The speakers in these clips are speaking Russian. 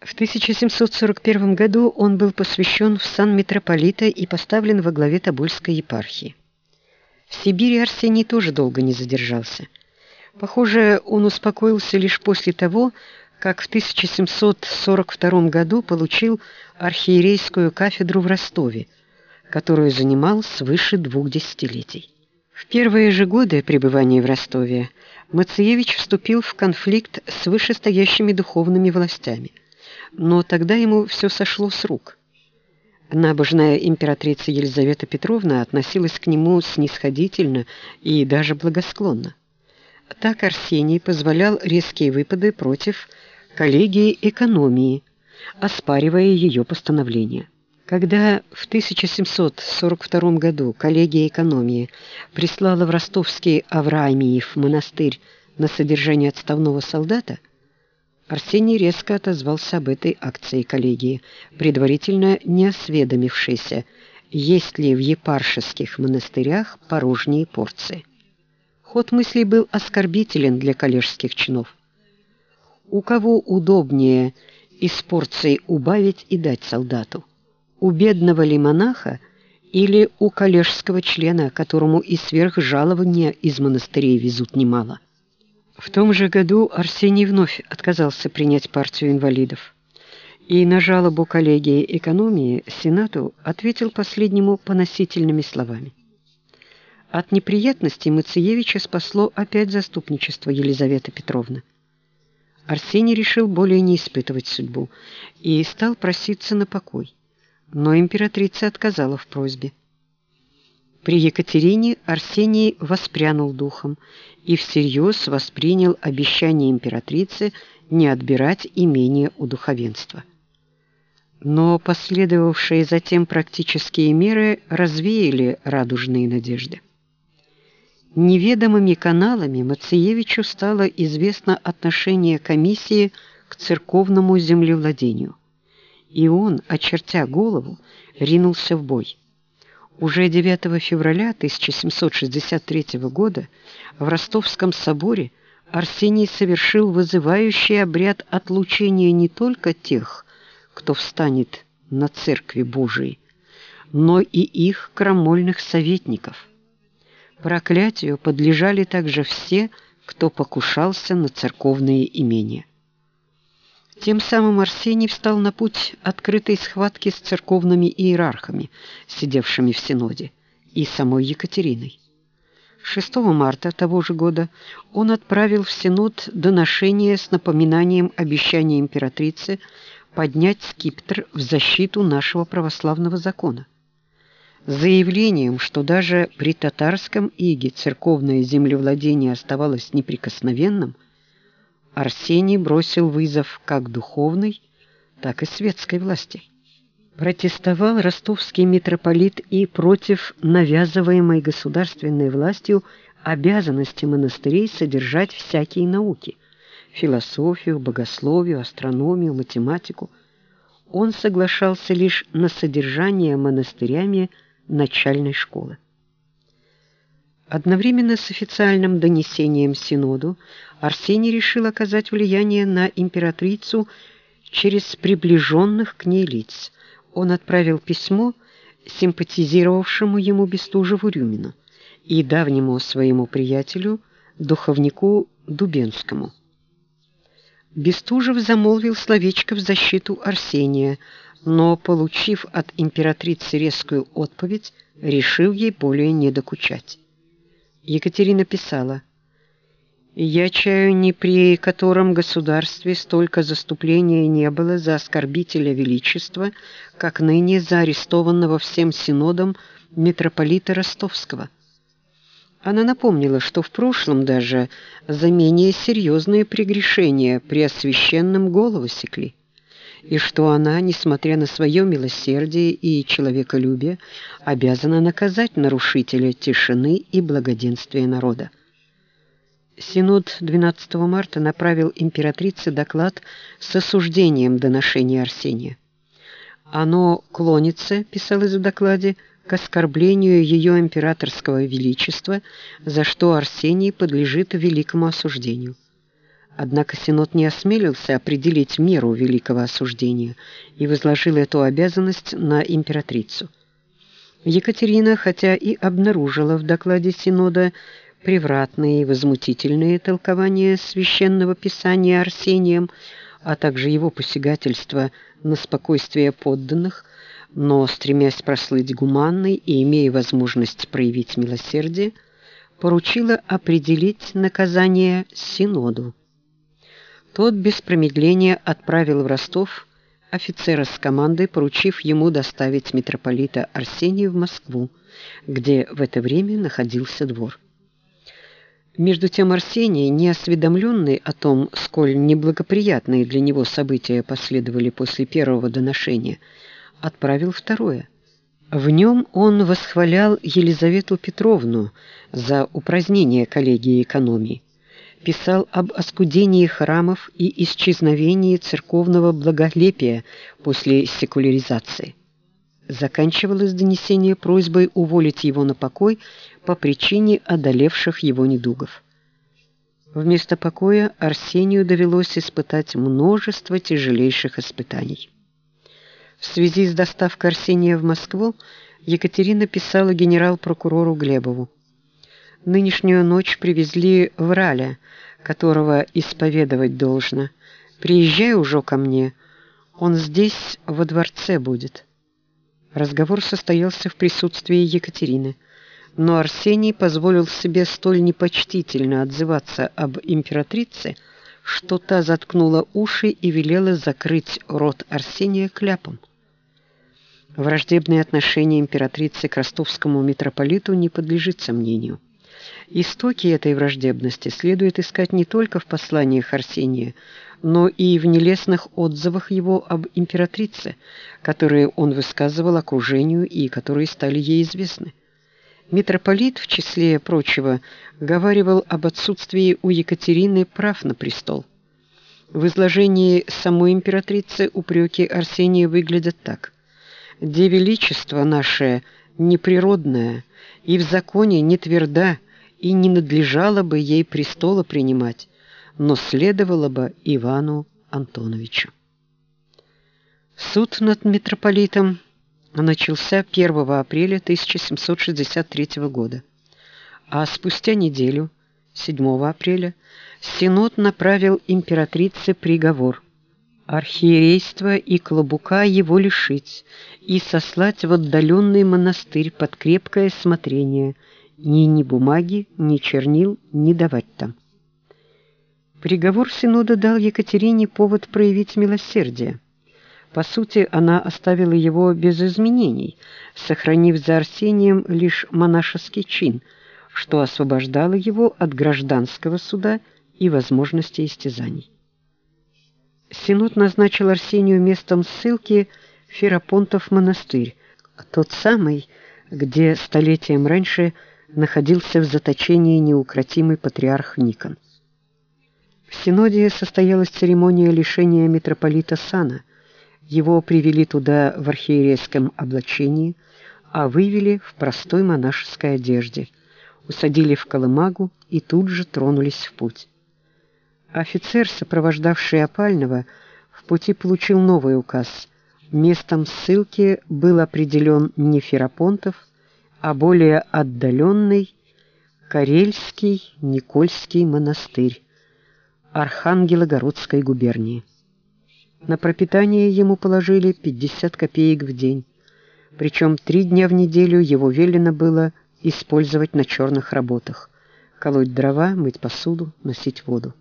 В 1741 году он был посвящен в сан митрополита и поставлен во главе Тобольской епархии. В Сибири Арсений тоже долго не задержался. Похоже, он успокоился лишь после того, как в 1742 году получил архиерейскую кафедру в Ростове, которую занимал свыше двух десятилетий. В первые же годы пребывания в Ростове Мациевич вступил в конфликт с вышестоящими духовными властями, но тогда ему все сошло с рук. Набожная императрица Елизавета Петровна относилась к нему снисходительно и даже благосклонно. Так Арсений позволял резкие выпады против коллегии экономии, оспаривая ее постановления. Когда в 1742 году коллегия экономии прислала в ростовский Авраамиев монастырь на содержание отставного солдата, Арсений резко отозвался об этой акции коллегии, предварительно не осведомившийся, есть ли в епаршеских монастырях порожние порции. Ход мыслей был оскорбителен для коллежских чинов. У кого удобнее из порции убавить и дать солдату? у бедного ли монаха или у коллежского члена, которому и сверх жалования из монастырей везут немало. В том же году Арсений вновь отказался принять партию инвалидов. И на жалобу коллегии экономии Сенату ответил последнему поносительными словами. От неприятностей Мациевича спасло опять заступничество Елизаветы Петровны. Арсений решил более не испытывать судьбу и стал проситься на покой но императрица отказала в просьбе. При Екатерине Арсений воспрянул духом и всерьез воспринял обещание императрицы не отбирать имение у духовенства. Но последовавшие затем практические меры развеяли радужные надежды. Неведомыми каналами Мациевичу стало известно отношение комиссии к церковному землевладению и он, очертя голову, ринулся в бой. Уже 9 февраля 1763 года в Ростовском соборе Арсений совершил вызывающий обряд отлучения не только тех, кто встанет на церкви Божией, но и их крамольных советников. Проклятию подлежали также все, кто покушался на церковные имения. Тем самым Арсений встал на путь открытой схватки с церковными иерархами, сидевшими в синоде, и самой Екатериной. 6 марта того же года он отправил в синод доношение с напоминанием обещания императрицы поднять скиптр в защиту нашего православного закона. Заявлением, что даже при татарском иге церковное землевладение оставалось неприкосновенным – Арсений бросил вызов как духовной, так и светской власти. Протестовал ростовский митрополит и против навязываемой государственной властью обязанности монастырей содержать всякие науки – философию, богословию, астрономию, математику. Он соглашался лишь на содержание монастырями начальной школы. Одновременно с официальным донесением Синоду Арсений решил оказать влияние на императрицу через приближенных к ней лиц. Он отправил письмо симпатизировавшему ему Бестужеву Рюмину и давнему своему приятелю, духовнику Дубенскому. Бестужев замолвил словечко в защиту Арсения, но, получив от императрицы резкую отповедь, решил ей более не докучать. Екатерина писала: "Я чаю ни при котором государстве столько заступления не было за оскорбителя величества, как ныне за арестованного всем синодом митрополита Ростовского". Она напомнила, что в прошлом даже за менее серьезные прегрешения при освященном голову секли и что она, несмотря на свое милосердие и человеколюбие, обязана наказать нарушителя тишины и благоденствия народа. Синод 12 марта направил императрице доклад с осуждением доношения Арсения. Оно клонится, писалось в докладе, к оскорблению ее императорского величества, за что Арсений подлежит великому осуждению. Однако Синод не осмелился определить меру великого осуждения и возложил эту обязанность на императрицу. Екатерина, хотя и обнаружила в докладе Синода превратные и возмутительные толкования священного писания Арсением, а также его посягательство на спокойствие подданных, но, стремясь прослыть гуманной и имея возможность проявить милосердие, поручила определить наказание Синоду. Тот без промедления отправил в Ростов офицера с командой, поручив ему доставить митрополита Арсения в Москву, где в это время находился двор. Между тем Арсений, неосведомленный о том, сколь неблагоприятные для него события последовали после первого доношения, отправил второе. В нем он восхвалял Елизавету Петровну за упразднение коллегии экономии, писал об оскудении храмов и исчезновении церковного благолепия после секуляризации. Заканчивалось донесение просьбой уволить его на покой по причине одолевших его недугов. Вместо покоя Арсению довелось испытать множество тяжелейших испытаний. В связи с доставкой Арсения в Москву Екатерина писала генерал-прокурору Глебову: Нынешнюю ночь привезли в Раля, которого исповедовать должно. Приезжай уже ко мне. Он здесь во дворце будет. Разговор состоялся в присутствии Екатерины, но Арсений позволил себе столь непочтительно отзываться об императрице, что та заткнула уши и велела закрыть рот Арсения кляпом. Враждебное отношение императрицы к ростовскому митрополиту не подлежит сомнению. Истоки этой враждебности следует искать не только в посланиях Арсения, но и в нелестных отзывах его об императрице, которые он высказывал окружению и которые стали ей известны. Митрополит, в числе прочего, говаривал об отсутствии у Екатерины прав на престол. В изложении самой императрицы упреки Арсения выглядят так: "Де величество наше неприродное и в законе не тверда, и не надлежало бы ей престола принимать, но следовало бы Ивану Антоновичу. Суд над митрополитом начался 1 апреля 1763 года, а спустя неделю, 7 апреля, Синод направил императрице приговор архиерейства и клобука его лишить и сослать в отдаленный монастырь под крепкое смотрение, ни ни бумаги, ни чернил не давать там. Приговор Синода дал Екатерине повод проявить милосердие. По сути, она оставила его без изменений, сохранив за Арсением лишь монашеский чин, что освобождало его от гражданского суда и возможности истязаний. Синод назначил Арсению местом ссылки Ферапонтов монастырь, тот самый, где столетием раньше находился в заточении неукротимый патриарх Никон. В Синоде состоялась церемония лишения митрополита сана. Его привели туда в архиерейском облачении, а вывели в простой монашеской одежде, усадили в колымагу и тут же тронулись в путь. Офицер, сопровождавший опального, в пути получил новый указ. Местом ссылки был определен не Ферапонтов, а более отдаленный Карельский Никольский монастырь Архангелогородской губернии. На пропитание ему положили 50 копеек в день, причем три дня в неделю его велено было использовать на черных работах: колоть дрова, мыть посуду, носить воду.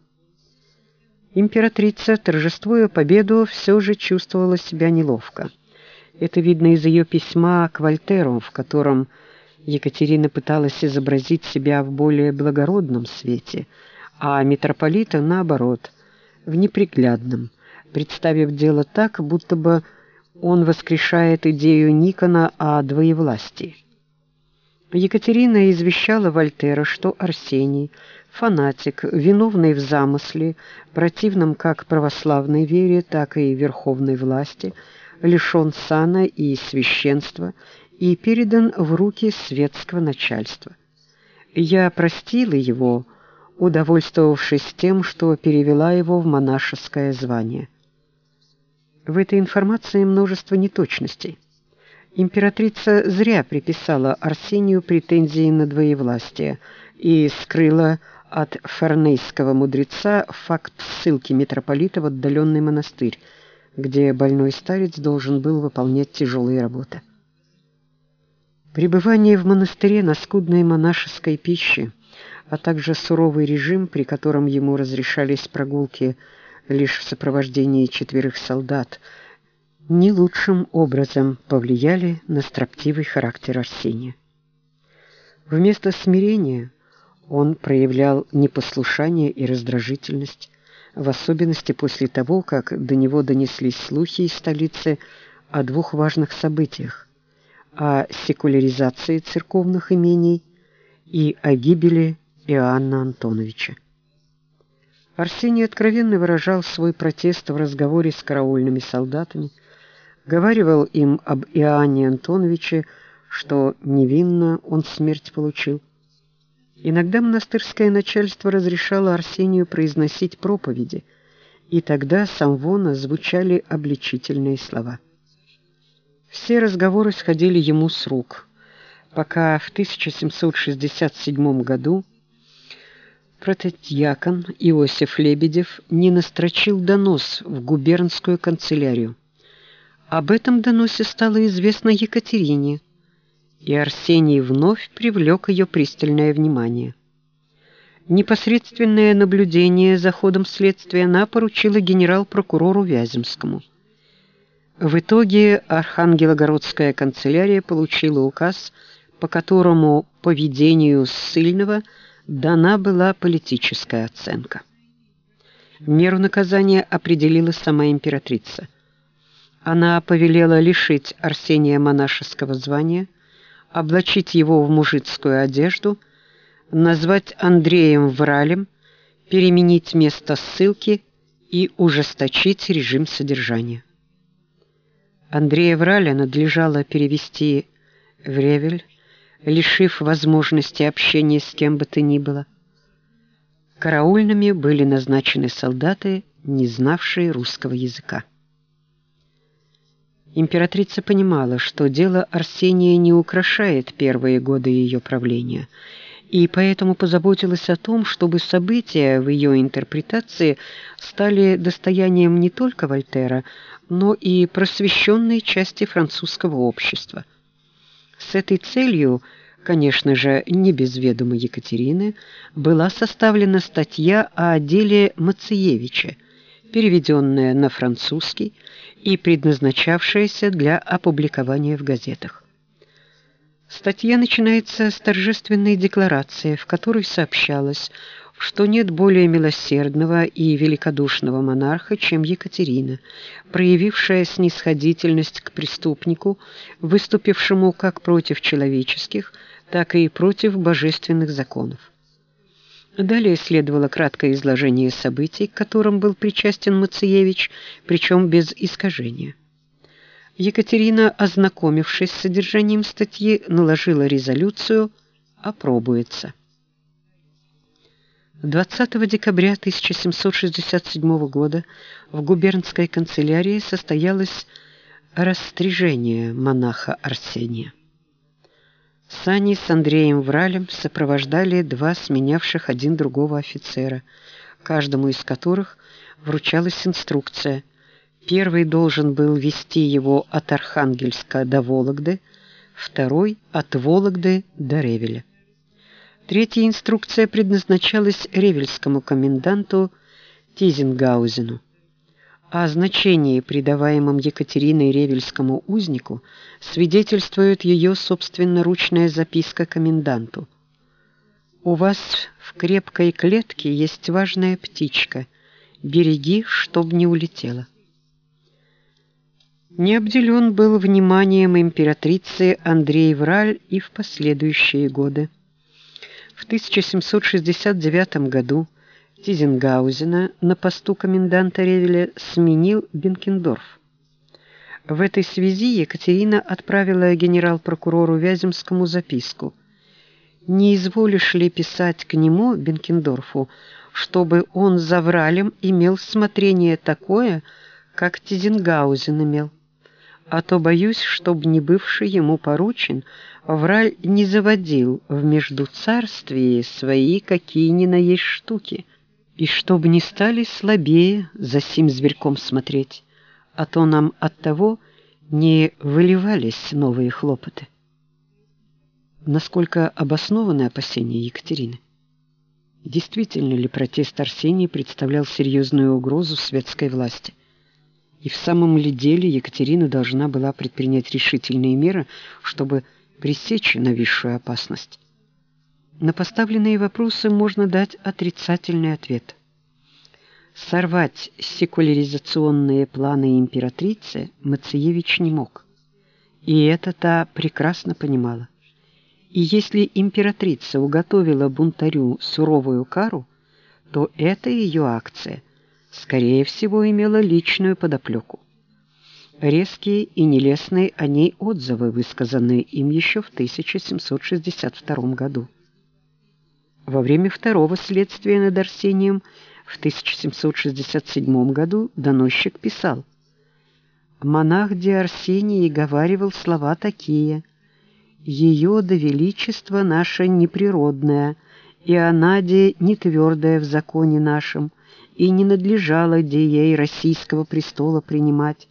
Императрица, торжествуя победу, все же чувствовала себя неловко. Это видно из ее письма к Вольтеру, в котором Екатерина пыталась изобразить себя в более благородном свете – а митрополита наоборот, в неприглядном, представив дело так, будто бы он воскрешает идею Никона о двоевластии. Екатерина извещала Вольтера, что Арсений, фанатик, виновный в замысле, противном как православной вере, так и верховной власти, лишен сана и священства и передан в руки светского начальства. Я простила его, удовольствовавшись тем, что перевела его в монашеское звание. В этой информации множество неточностей. Императрица зря приписала Арсению претензии на двоевластие и скрыла от фернейского мудреца факт ссылки митрополита в отдаленный монастырь, где больной старец должен был выполнять тяжелые работы. Пребывание в монастыре на скудной монашеской пище, а также суровый режим, при котором ему разрешались прогулки лишь в сопровождении четверых солдат, не лучшим образом повлияли на строптивый характер Арсения. Вместо смирения он проявлял непослушание и раздражительность, в особенности после того, как до него донеслись слухи из столицы о двух важных событиях: о секуляризации церковных имений и о гибели Иоанна Антоновича. Арсений откровенно выражал свой протест в разговоре с караульными солдатами, говаривал им об Иоанне Антоновиче, что невинно он смерть получил Иногда монастырское начальство разрешало Арсению произносить проповеди, и тогда с амвона звучали обличительные слова. Все разговоры сходили ему с рук, пока в 1767 году протодьякон Иосиф Лебедев не настрочил донос в губернскую канцелярию. Об этом доносе стало известно Екатерине, и Арсений вновь привлек ее пристальное внимание. Непосредственное наблюдение за ходом следствия она поручила генерал-прокурору Вяземскому. В итоге Архангелогородская канцелярия получила указ, по которому поведению ссыльного дана была политическая оценка. Меру наказания определила сама императрица. Она повелела лишить Арсения монашеского звания, облачить его в мужицкую одежду, назвать Андреем Вралем, переменить место ссылки и ужесточить режим содержания. Андрея Враля надлежало перевести в Ревель, лишив возможности общения с кем бы то ни было. Караульными были назначены солдаты, не знавшие русского языка. Императрица понимала, что дело Арсения не украшает первые годы ее правления, и поэтому позаботилась о том, чтобы события в ее интерпретации стали достоянием не только Вольтера, но и просвещенной части французского общества. С этой целью, конечно же, не без ведома Екатерины, была составлена статья о деле Мациевича, переведенная на французский и предназначавшаяся для опубликования в газетах. Статья начинается с торжественной декларации, в которой сообщалось, что нет более милосердного и великодушного монарха, чем Екатерина, проявившая снисходительность к преступнику, выступившему как против человеческих, так и против божественных законов. Далее следовало краткое изложение событий, к которым был причастен Мациевич, причем без искажения. Екатерина, ознакомившись с содержанием статьи, наложила резолюцию «Опробуется». 20 декабря 1767 года в губернской канцелярии состоялось растряжение монаха Арсения. Сани с Андреем Вралем сопровождали два сменявших один другого офицера, каждому из которых вручалась инструкция. Первый должен был вести его от Архангельска до Вологды, второй от Вологды до Ревеля. Третья инструкция предназначалась ревельскому коменданту Тизенгаузену. О значении, придаваемом Екатериной Ревельскому узнику, свидетельствует ее собственноручная записка коменданту. «У вас в крепкой клетке есть важная птичка. Береги, чтоб не улетела». Не обделен был вниманием императрицы Андрей Враль и в последующие годы. В 1769 году Тизенгаузена на посту коменданта Ревеля сменил Бенкендорф. В этой связи Екатерина отправила генерал-прокурору Вяземскому записку Не изволишь ли писать к нему, Бенкендорфу, чтобы он за Вралем имел смотрение такое, как Тизенгаузен имел? А то боюсь, чтоб не бывший ему поручен, Враль не заводил в междуцарствии свои какие ни на есть штуки, и чтоб не стали слабее за сим зверьком смотреть, а то нам от того не выливались новые хлопоты. Насколько обоснованы опасения Екатерины? Действительно ли протест Арсении представлял серьезную угрозу светской власти? И в самом ли деле Екатерина должна была предпринять решительные меры, чтобы пресечь нависшую опасность? На поставленные вопросы можно дать отрицательный ответ. Сорвать секуляризационные планы императрицы Мациевич не мог. И это та прекрасно понимала. И если императрица уготовила бунтарю суровую кару, то эта ее акция скорее всего, имела личную подоплеку. Резкие и нелестные о ней отзывы, высказанные им еще в 1762 году. Во время второго следствия над Арсением в 1767 году доносчик писал «Монах Ди Арсений говаривал слова такие «Ее до величества наше неприродное, и она де не твердая в законе нашем, и не надлежало де ей российского престола принимать,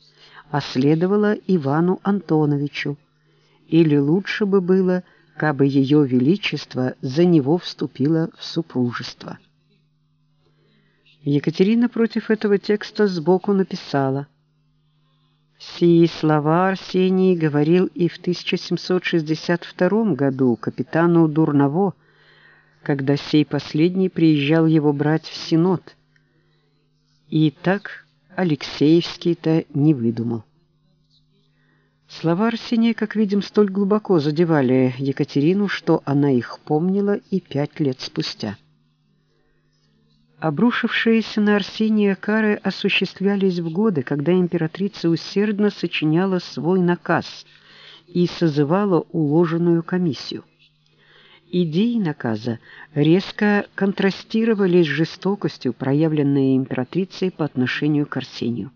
а следовало Ивану Антоновичу. Или лучше бы было, кабы ее величество за него вступило в супружество. Екатерина против этого текста сбоку написала «Сии слова Арсений говорил и в 1762 году капитану Дурново, когда сей последний приезжал его брать в Синод, и так Алексеевский-то не выдумал. Слова Арсения, как видим, столь глубоко задевали Екатерину, что она их помнила и пять лет спустя. Обрушившиеся на Арсения кары осуществлялись в годы, когда императрица усердно сочиняла свой наказ и созывала уложенную комиссию. Идеи наказа резко контрастировали с жестокостью, проявленной императрицей по отношению к Арсению.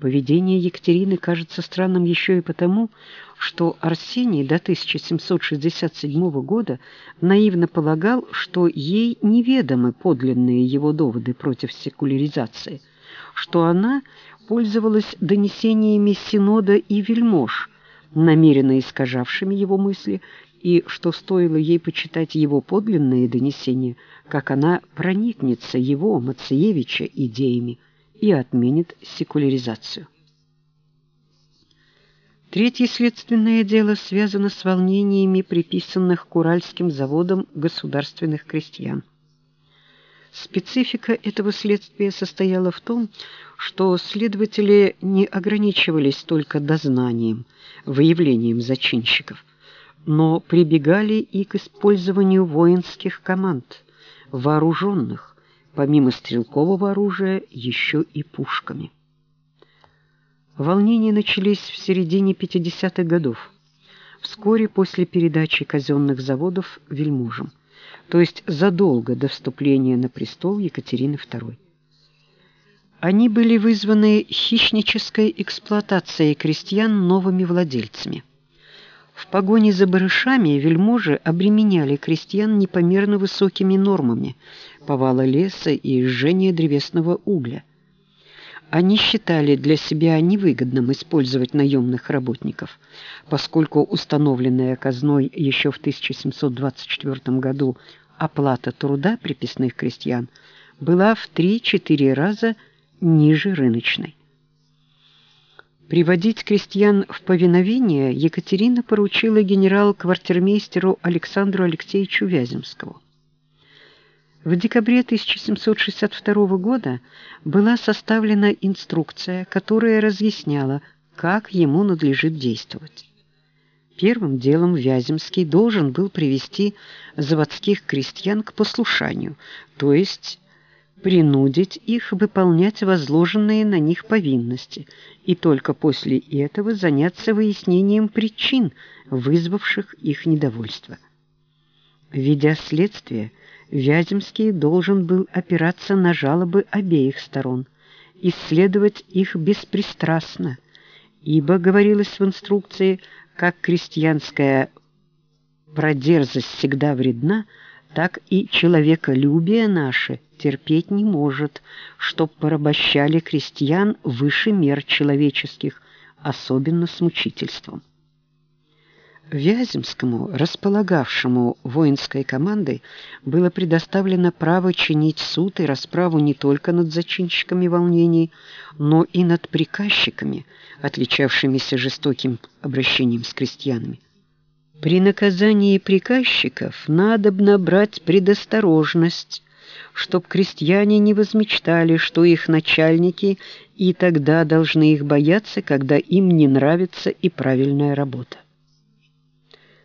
Поведение Екатерины кажется странным еще и потому, что Арсений до 1767 года наивно полагал, что ей неведомы подлинные его доводы против секуляризации, что она пользовалась донесениями Синода и вельмож, намеренно искажавшими его мысли и что стоило ей почитать его подлинные донесения, как она проникнется его, Мациевича, идеями и отменит секуляризацию. Третье следственное дело связано с волнениями, приписанных Куральским заводам государственных крестьян. Специфика этого следствия состояла в том, что следователи не ограничивались только дознанием, выявлением зачинщиков, но прибегали и к использованию воинских команд, вооруженных, помимо стрелкового оружия, еще и пушками. Волнения начались в середине 50-х годов, вскоре после передачи казенных заводов вельможам, то есть задолго до вступления на престол Екатерины II. Они были вызваны хищнической эксплуатацией крестьян новыми владельцами. В погоне за барышами вельможи обременяли крестьян непомерно высокими нормами повала леса и жжения древесного угля. Они считали для себя невыгодным использовать наемных работников, поскольку установленная казной еще в 1724 году оплата труда приписных крестьян была в 3-4 раза ниже рыночной. Приводить крестьян в повиновение Екатерина поручила генерал-квартирмейстеру Александру Алексеевичу Вяземскому. В декабре 1762 года была составлена инструкция, которая разъясняла, как ему надлежит действовать. Первым делом Вяземский должен был привести заводских крестьян к послушанию, то есть принудить их выполнять возложенные на них повинности и только после этого заняться выяснением причин, вызвавших их недовольство. Ведя следствие, Вяземский должен был опираться на жалобы обеих сторон, исследовать их беспристрастно, ибо, говорилось в инструкции, как крестьянская продерзость всегда вредна, так и человеколюбие наше терпеть не может, чтоб порабощали крестьян выше мер человеческих, особенно с мучительством. Вяземскому, располагавшему воинской командой, было предоставлено право чинить суд и расправу не только над зачинщиками волнений, но и над приказчиками, отличавшимися жестоким обращением с крестьянами. При наказании приказчиков надобно брать предосторожность, чтоб крестьяне не возмечтали, что их начальники и тогда должны их бояться, когда им не нравится и правильная работа.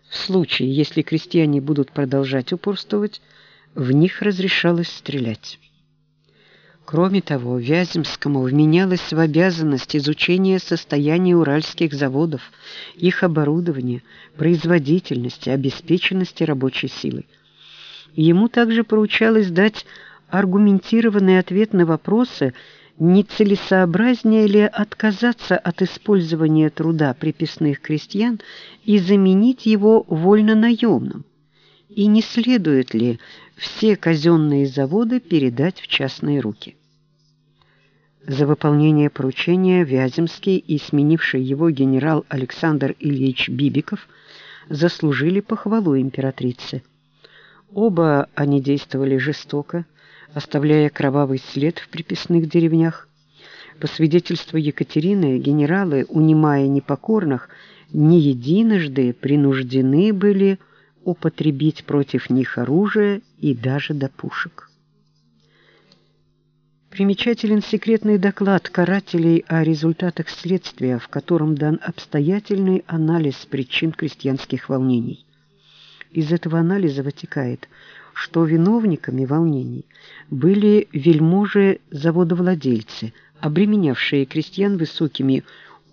В случае, если крестьяне будут продолжать упорствовать, в них разрешалось стрелять. Кроме того, Вяземскому вменялось в обязанность изучения состояния уральских заводов, их оборудования, производительности, обеспеченности рабочей силой. Ему также поручалось дать аргументированный ответ на вопросы, не целесообразнее ли отказаться от использования труда приписных крестьян и заменить его вольно-наемным? И не следует ли все казенные заводы передать в частные руки? За выполнение поручения Вяземский и сменивший его генерал Александр Ильич Бибиков заслужили похвалу императрицы. Оба они действовали жестоко, оставляя кровавый след в приписных деревнях. По свидетельству Екатерины, генералы, унимая непокорных, не единожды принуждены были употребить против них оружие и даже до пушек. Примечателен секретный доклад карателей о результатах следствия, в котором дан обстоятельный анализ причин крестьянских волнений. Из этого анализа вытекает, что виновниками волнений были вельможи-заводовладельцы, обременявшие крестьян высокими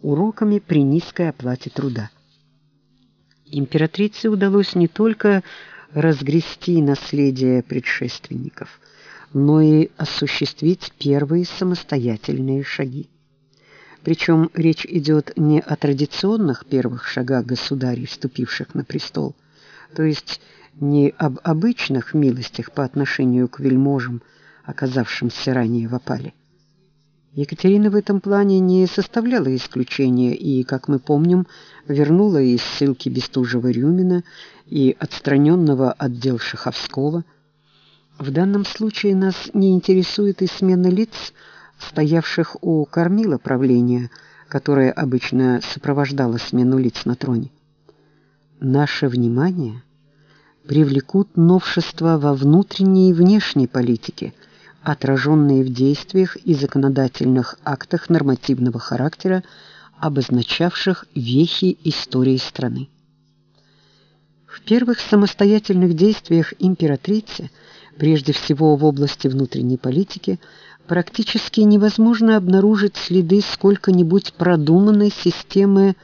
уроками при низкой оплате труда. Императрице удалось не только разгрести наследие предшественников, но и осуществить первые самостоятельные шаги. Причем речь идет не о традиционных первых шагах государей, вступивших на престол, то есть не об обычных милостях по отношению к вельможам, оказавшимся ранее в опале. Екатерина в этом плане не составляла исключения и, как мы помним, вернула из ссылки Бестужева-Рюмина и отстраненного отдел Шаховского. В данном случае нас не интересует и смена лиц, стоявших у кормила правления, которое обычно сопровождало смену лиц на троне. Наше внимание – привлекут новшества во внутренней и внешней политике, отраженные в действиях и законодательных актах нормативного характера, обозначавших вехи истории страны. В первых самостоятельных действиях императрицы, прежде всего в области внутренней политики, практически невозможно обнаружить следы сколько-нибудь продуманной системы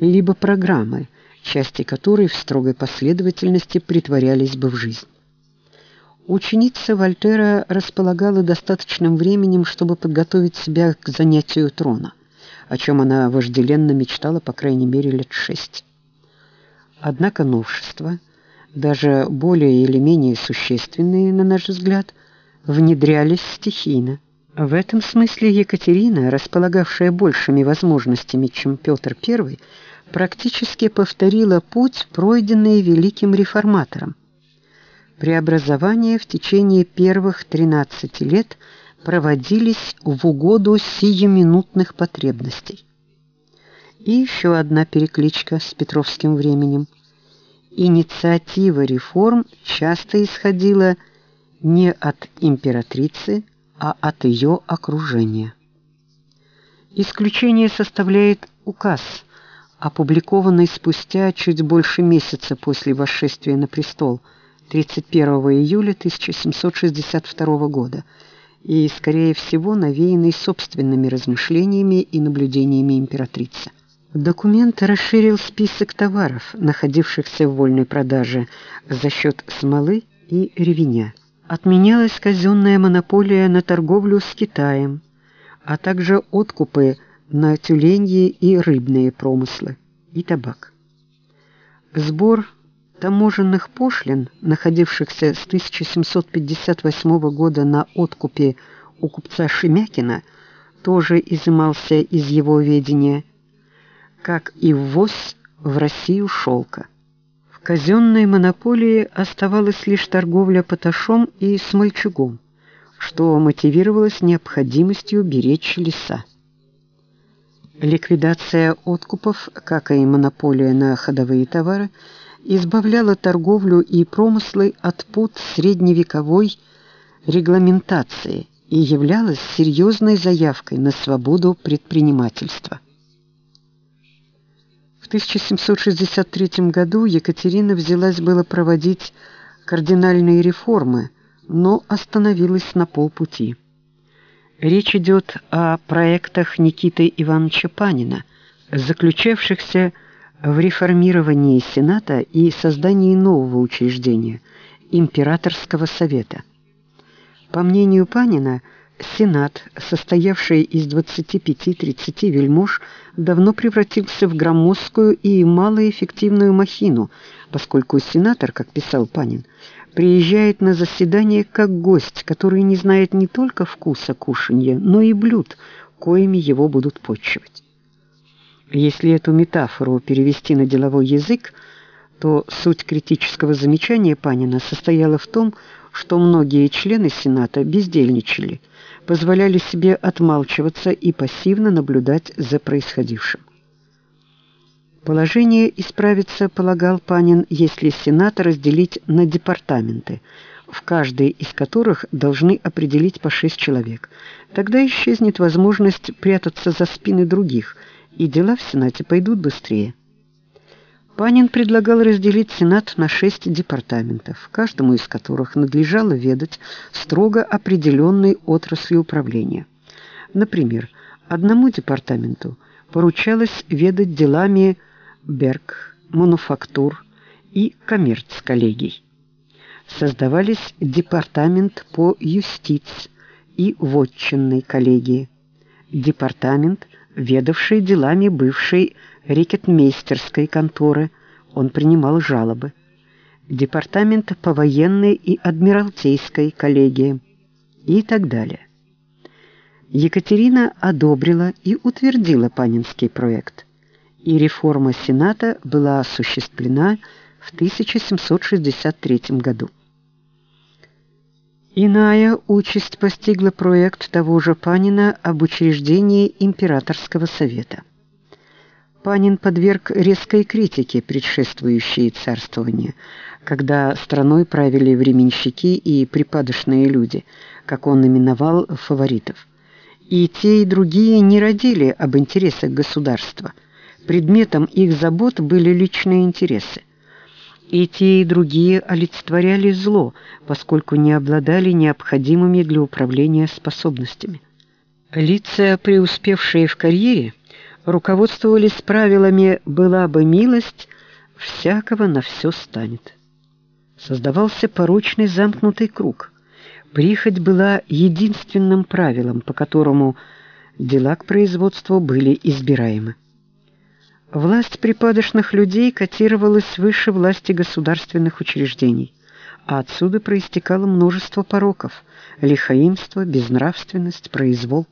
либо программы, части которой в строгой последовательности притворялись бы в жизнь. Ученица Вольтера располагала достаточным временем, чтобы подготовить себя к занятию трона, о чем она вожделенно мечтала по крайней мере лет шесть. Однако новшества, даже более или менее существенные, на наш взгляд, внедрялись стихийно. В этом смысле Екатерина, располагавшая большими возможностями, чем Петр I, практически повторила путь, пройденный великим реформатором. Преобразования в течение первых 13 лет проводились в угоду сиюминутных потребностей. И еще одна перекличка с Петровским временем. Инициатива реформ часто исходила не от императрицы, а от ее окружения. Исключение составляет указ – опубликованный спустя чуть больше месяца после восшествия на престол 31 июля 1762 года и, скорее всего, навеянный собственными размышлениями и наблюдениями императрицы. Документ расширил список товаров, находившихся в вольной продаже за счет смолы и ревеня. Отменялась казенная монополия на торговлю с Китаем, а также откупы на тюленьи и рыбные промыслы и табак. Сбор таможенных пошлин, находившихся с 1758 года на откупе у купца Шемякина, тоже изымался из его ведения – как и ввоз в Россию шелка. В казенной монополии оставалась лишь торговля поташом и смольчугом, что мотивировалось необходимостью беречь леса. Ликвидация откупов, как и монополия на ходовые товары, избавляла торговлю и промыслы от пут средневековой регламентации и являлась серьезной заявкой на свободу предпринимательства. 1763 году Екатерина взялась было проводить кардинальные реформы, но остановилась на полпути. Речь идет о проектах Никиты Ивановича Панина, заключавшихся в реформировании Сената и создании нового учреждения Императорского совета. По мнению Панина, Сенат, состоявший из 25-30 вельмож, давно превратился в громоздкую и малоэффективную махину, поскольку сенатор, как писал Панин, приезжает на заседание как гость, который не знает не только вкуса кушанья, но и блюд, коими его будут почивать. Если эту метафору перевести на деловой язык, то суть критического замечания Панина состояла в том, что многие члены Сената бездельничали, позволяли себе отмалчиваться и пассивно наблюдать за происходившим. Положение исправится, полагал Панин, если Сенат разделить на департаменты, в каждый из которых должны определить по шесть человек. Тогда исчезнет возможность прятаться за спины других, и дела в Сенате пойдут быстрее. Панин предлагал разделить Сенат на шесть департаментов, каждому из которых надлежало ведать строго определенной отрасли управления. Например, одному департаменту поручалось ведать делами берг, мануфактур и коммерц-коллегий. Создавались департамент по юстиц и вотчинной коллегии, департамент, ведавший делами бывшей рекетмейстерской конторы, он принимал жалобы. Департамент по военной и адмиралтейской коллегии и так далее. Екатерина одобрила и утвердила Панинский проект, и реформа Сената была осуществлена в 1763 году. Иная участь постигла проект того же Панина об учреждении императорского совета. Панин подверг резкой критике предшествующие царствования, когда страной правили временщики и припадочные люди, как он именовал фаворитов. И те, и другие не родили об интересах государства. Предметом их забот были личные интересы. И те, и другие олицетворяли зло, поскольку не обладали необходимыми для управления способностями. Лица, преуспевшие в карьере, руководствовались правилами «была бы милость, всякого на все станет». Создавался порочный замкнутый круг. Прихоть была единственным правилом, по которому дела к производству были избираемы. Власть припадочных людей котировалась выше власти государственных учреждений, а отсюда проистекало множество пороков: лихаимство, безнравственность, произвол.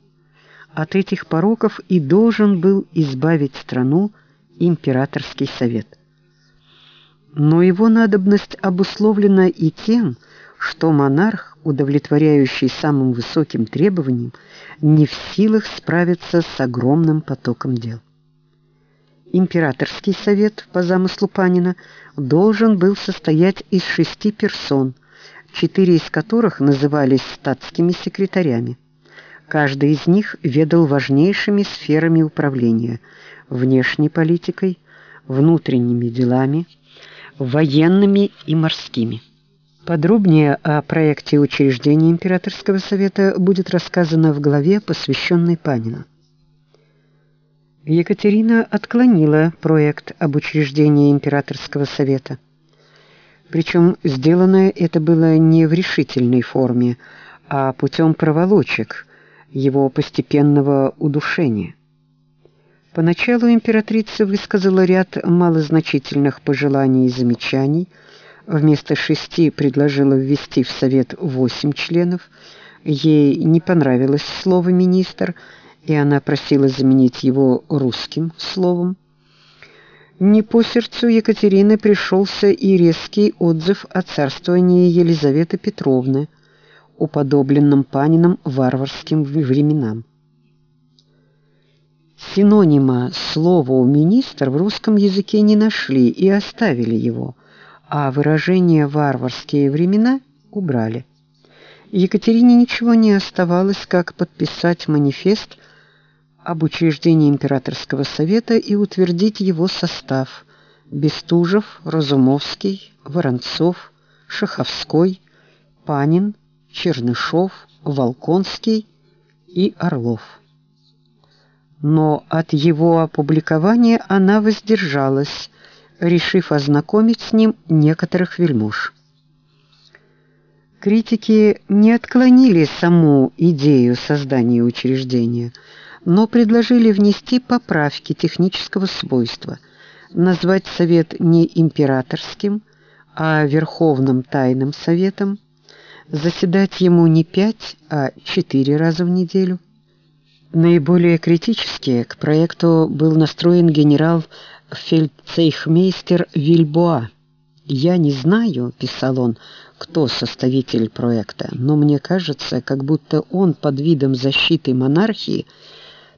От этих пороков и должен был избавить страну императорский совет. Но его надобность обусловлена и тем, что монарх, удовлетворяющий самым высоким требованиям, не в силах справиться с огромным потоком дел. Императорский совет по замыслу Панина должен был состоять из шести персон, четыре из которых назывались статскими секретарями. Каждый из них ведал важнейшими сферами управления: внешней политикой, внутренними делами, военными и морскими. Подробнее о проекте учреждения императорского совета будет рассказано в главе, посвященной Панину. Екатерина отклонила проект об учреждении императорского совета. Причем сделано это было не в решительной форме, а путем проволочек, его постепенного удушения. Поначалу императрица высказала ряд малозначительных пожеланий и замечаний, вместо шести предложила ввести в совет восемь членов. Ей не понравилось слово министр, и она просила заменить его русским словом. Не по сердцу Екатерины пришелся и резкий отзыв о царствовании Елизаветы Петровны, уподобленном Паниным варварским временам. Синонима слову министр в русском языке не нашли и оставили его, а выражение варварские времена убрали. Екатерине ничего не оставалось, как подписать манифест об учреждении императорского совета и утвердить его состав: Бестужев, Разумовский, Воронцов, Шаховской, Панин, Чернышов, Волконский и Орлов. Но от его опубликования она воздержалась, решив ознакомить с ним некоторых вельмож. Критики не отклонили саму идею создания учреждения, но предложили внести поправки технического свойства, назвать совет не императорским, а Верховным тайным советом, заседать ему не пять, а четыре раза в неделю. Наиболее критически к проекту был настроен генерал фельдцейхмейстер Вильбоа. «Я не знаю», — писал он, — «кто составитель проекта, но мне кажется, как будто он под видом защиты монархии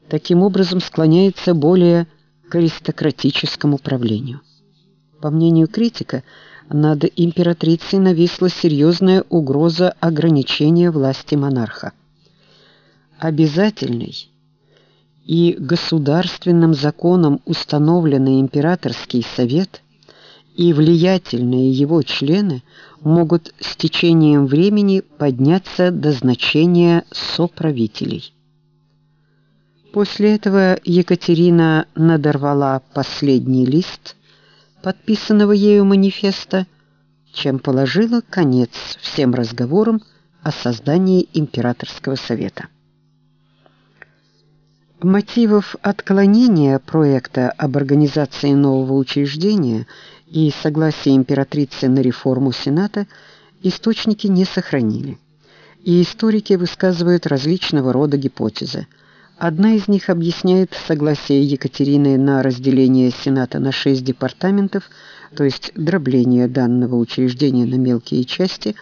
таким образом склоняется более к аристократическому правлению». По мнению критика, над императрицей нависла серьезная угроза ограничения власти монарха. Обязательный и государственным законом установленный императорский совет и влиятельные его члены могут с течением времени подняться до значения соправителей. После этого Екатерина надорвала последний лист подписанного ею манифеста, чем положила конец всем разговорам о создании императорского совета. Мотивов отклонения проекта об организации нового учреждения и согласия императрицы на реформу Сената источники не сохранили. И историки высказывают различного рода гипотезы. Одна из них объясняет согласие Екатерины на разделение Сената на шесть департаментов, то есть дробление данного учреждения на мелкие части,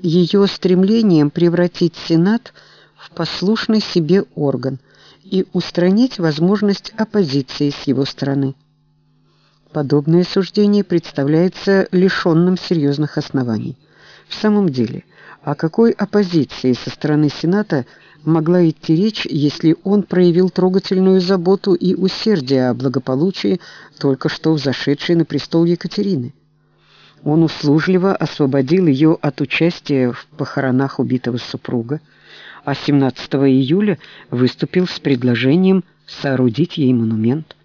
ее стремлением превратить Сенат в послушный себе орган – и устранить возможность оппозиции с его стороны. Подобное суждение представляется лишенным серьезных оснований. В самом деле, о какой оппозиции со стороны Сената могла идти речь, если он проявил трогательную заботу и усердие о благополучии только что взошедшей на престол Екатерины? Он услужливо освободил ее от участия в похоронах убитого супруга, а 17 июля выступил с предложением соорудить ей монумент.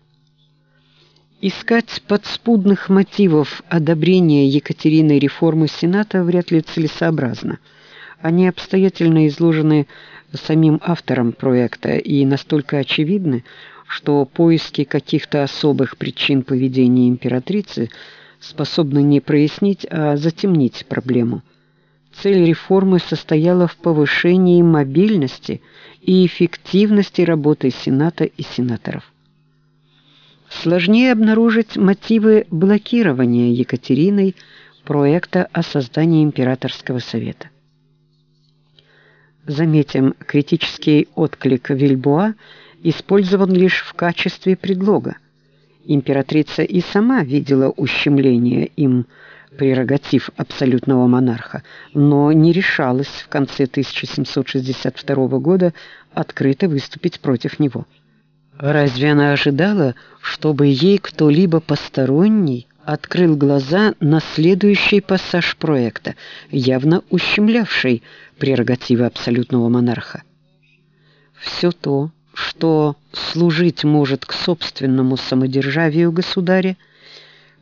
Искать подспудных мотивов одобрения Екатериной реформы Сената вряд ли целесообразно. Они обстоятельно изложены самим автором проекта и настолько очевидны, что поиски каких-то особых причин поведения императрицы способны не прояснить, а затемнить проблему. Цель реформы состояла в повышении мобильности и эффективности работы Сената и сенаторов. Сложнее обнаружить мотивы блокирования Екатериной проекта о создании императорского совета. Заметим, критический отклик Вильбоа использован лишь в качестве предлога. Императрица и сама видела ущемление им прерогатив абсолютного монарха, но не решалась в конце 1762 года открыто выступить против него. Разве она ожидала, чтобы ей кто-либо посторонний открыл глаза на следующий пассаж проекта, явно ущемлявший прерогативы абсолютного монарха? Все то, что служить может к собственному самодержавию государя,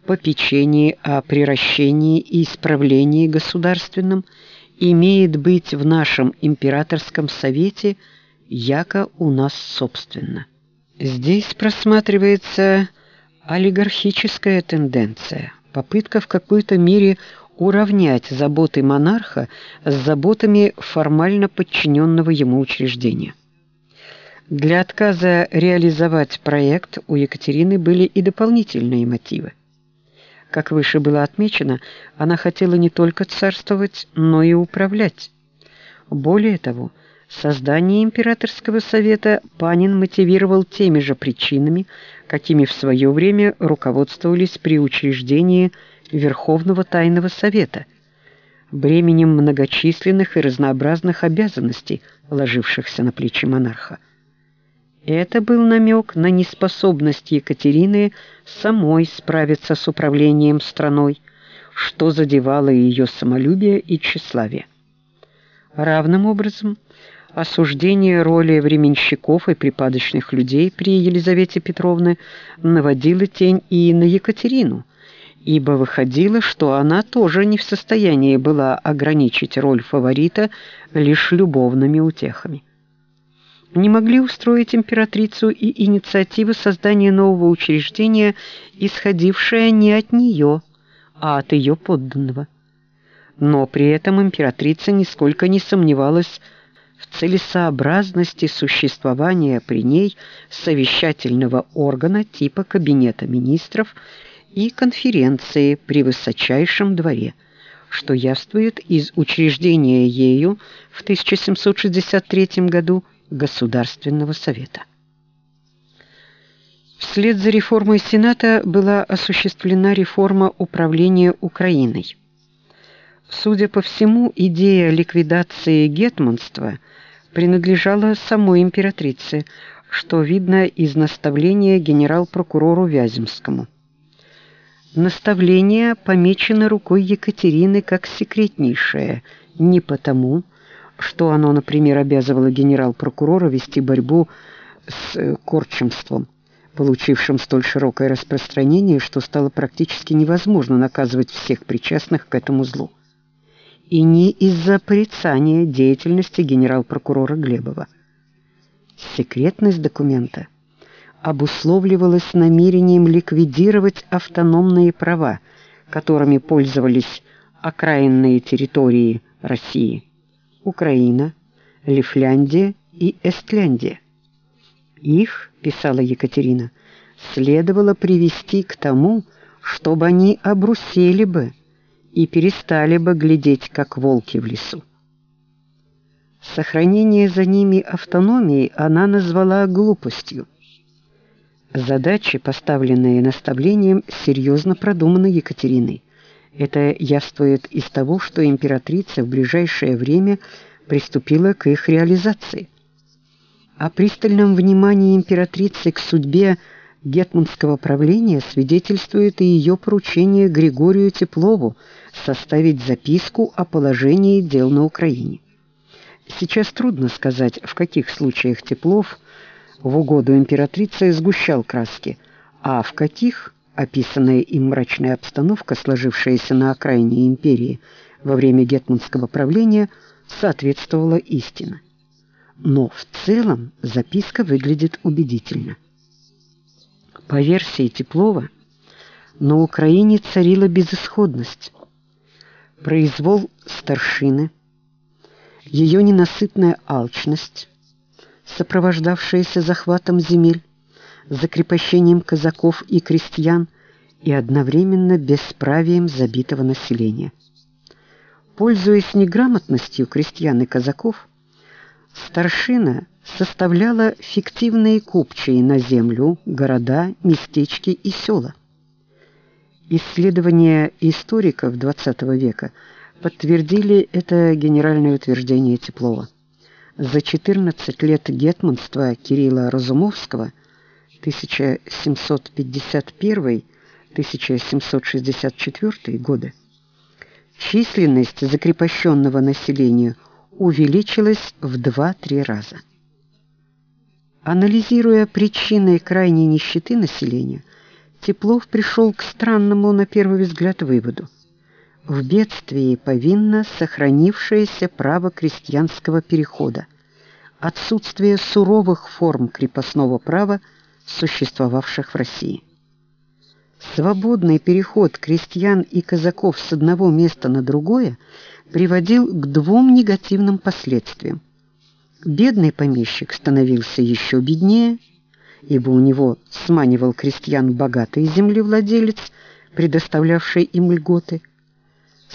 попечении о приращении и исправлении государственном имеет быть в нашем императорском совете яко у нас собственно. Здесь просматривается олигархическая тенденция, попытка в какой-то мере уравнять заботы монарха с заботами формально подчиненного ему учреждения. Для отказа реализовать проект у Екатерины были и дополнительные мотивы. Как выше было отмечено, она хотела не только царствовать, но и управлять. Более того, создание императорского совета Панин мотивировал теми же причинами, какими в свое время руководствовались при учреждении Верховного тайного совета, бременем многочисленных и разнообразных обязанностей, ложившихся на плечи монарха. Это был намек на неспособность Екатерины самой справиться с управлением страной, что задевало ее самолюбие и тщеславие. Равным образом осуждение роли временщиков и припадочных людей при Елизавете Петровне наводило тень и на Екатерину, ибо выходило, что она тоже не в состоянии была ограничить роль фаворита лишь любовными утехами не могли устроить императрицу и инициатива создания нового учреждения, исходившая не от нее, а от ее подданного. Но при этом императрица нисколько не сомневалась целесообразности существования при ней совещательного органа типа кабинета министров и конференции при высочайшем дворе, что явствует из учреждения ею в 1763 году Государственного совета. Вслед за реформой Сената была осуществлена реформа управления Украиной. Судя по всему, идея ликвидации гетманства принадлежала самой императрице, что видно из наставления генерал-прокурору Вяземскому. Наставление помечено рукой Екатерины как секретнейшее, не потому, что оно, например, обязывало генерал-прокурора вести борьбу с э, корчемством, получившим столь широкое распространение, что стало практически невозможно наказывать всех причастных к этому злу. И не из-за порицания деятельности генерал-прокурора Глебова. Секретность документа обусловливалась намерением ликвидировать автономные права, которыми пользовались окраинные территории России. Украина, Лифляндия и Эстляндия. Их, писала Екатерина, следовало привести к тому, чтобы они обрусели бы и перестали бы глядеть как волки в лесу. Сохранение за ними автономии она назвала глупостью. Задачи, поставленные наставлением, серьезно продуманы Екатериной. Это явствует из того, что императрица в ближайшее время приступила к их реализации. О пристальном внимании императрицы к судьбе гетманского правления свидетельствует и ее поручение Григорию Теплову составить записку о положении дел на Украине. Сейчас трудно сказать, в каких случаях Теплов в угоду императрице сгущал краски, а в каких описанная им мрачная обстановка, сложившаяся на окраине империи во время гетманского правления, соответствовала истине. Но в целом записка выглядит убедительно. По версии Теплова, на Украине царила безысходность, произвол старшины, ее ненасытная алчность, сопровождавшаяся захватом земель, закрепощением казаков и крестьян и одновременно бесправием забитого населения. Пользуясь неграмотностью крестьян и казаков, старшина составляла фиктивные купчие на землю, города, местечки и села. Исследования историков XX века подтвердили это генеральное утверждение Теплова. За 14 лет гетманства Кирилла Разумовского 1751-1764 годы, численность закрепощенного населения увеличилась в 2-3 раза. Анализируя причины крайней нищеты населения, Теплов пришел к странному на первый взгляд выводу. В бедствии повинно сохранившееся право крестьянского перехода, отсутствие суровых форм крепостного права, существовавших в России. Свободный переход крестьян и казаков с одного места на другое приводил к двум негативным последствиям. Бедный помещик становился еще беднее, ибо у него сманивал крестьян богатый землевладелец, предоставлявший им льготы.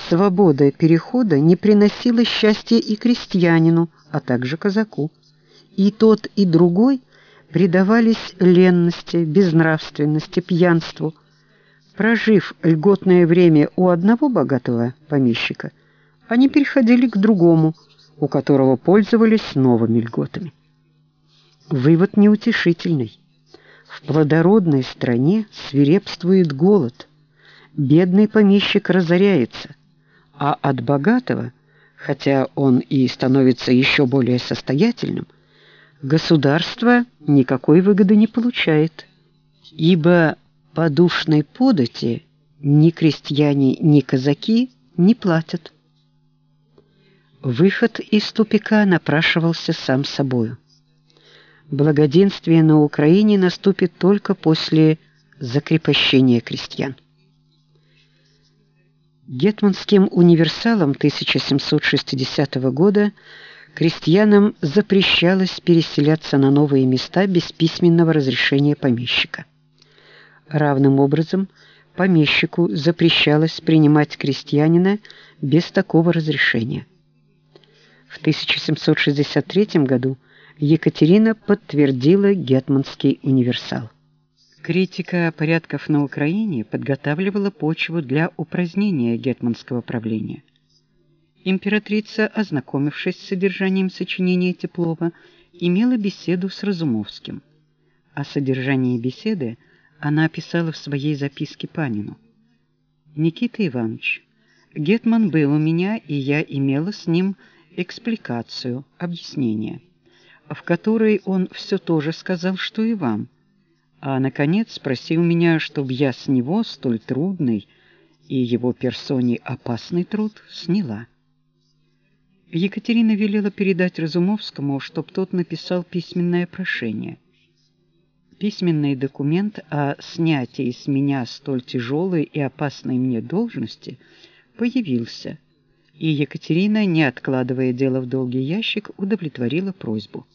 Свобода перехода не приносила счастья и крестьянину, а также казаку. И тот, и другой предавались ленности, безнравственности, пьянству. Прожив льготное время у одного богатого помещика, они переходили к другому, у которого пользовались новыми льготами. Вывод неутешительный. В плодородной стране свирепствует голод. Бедный помещик разоряется, а от богатого, хотя он и становится еще более состоятельным, государство никакой выгоды не получает, ибо подушной подати ни крестьяне, ни казаки не платят. Выход из тупика напрашивался сам собою. Благоденствие на Украине наступит только после закрепощения крестьян. Гетманским универсалом 1760 года крестьянам запрещалось переселяться на новые места без письменного разрешения помещика. Равным образом помещику запрещалось принимать крестьянина без такого разрешения. В 1763 году Екатерина подтвердила Гетманский универсал. Критика порядков на Украине подготавливала почву для упразднения гетманского правления. Императрица, ознакомившись с содержанием сочинения Теплова, имела беседу с Разумовским. О содержании беседы она описала в своей записке Панину. «Никита Иванович, Гетман был у меня, и я имела с ним экспликацию, объяснение, в которой он все то же сказал, что и вам, а, наконец, спросил меня, чтобы я с него столь трудный и его персоне опасный труд сняла». Екатерина велела передать Разумовскому, чтоб тот написал письменное прошение. Письменный документ о снятии с меня столь тяжелой и опасной мне должности появился, и Екатерина, не откладывая дело в долгий ящик, удовлетворила просьбу.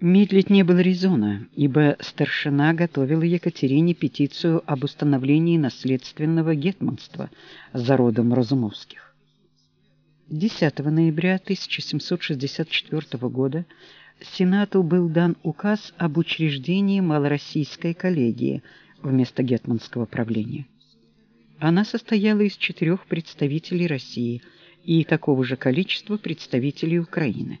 Медлить не было резона, ибо старшина готовила Екатерине петицию об установлении наследственного гетманства за родом Разумовских. 10 ноября 1764 года Сенату был дан указ об учреждении малороссийской коллегии вместо гетманского правления. Она состояла из четырех представителей России и такого же количества представителей Украины.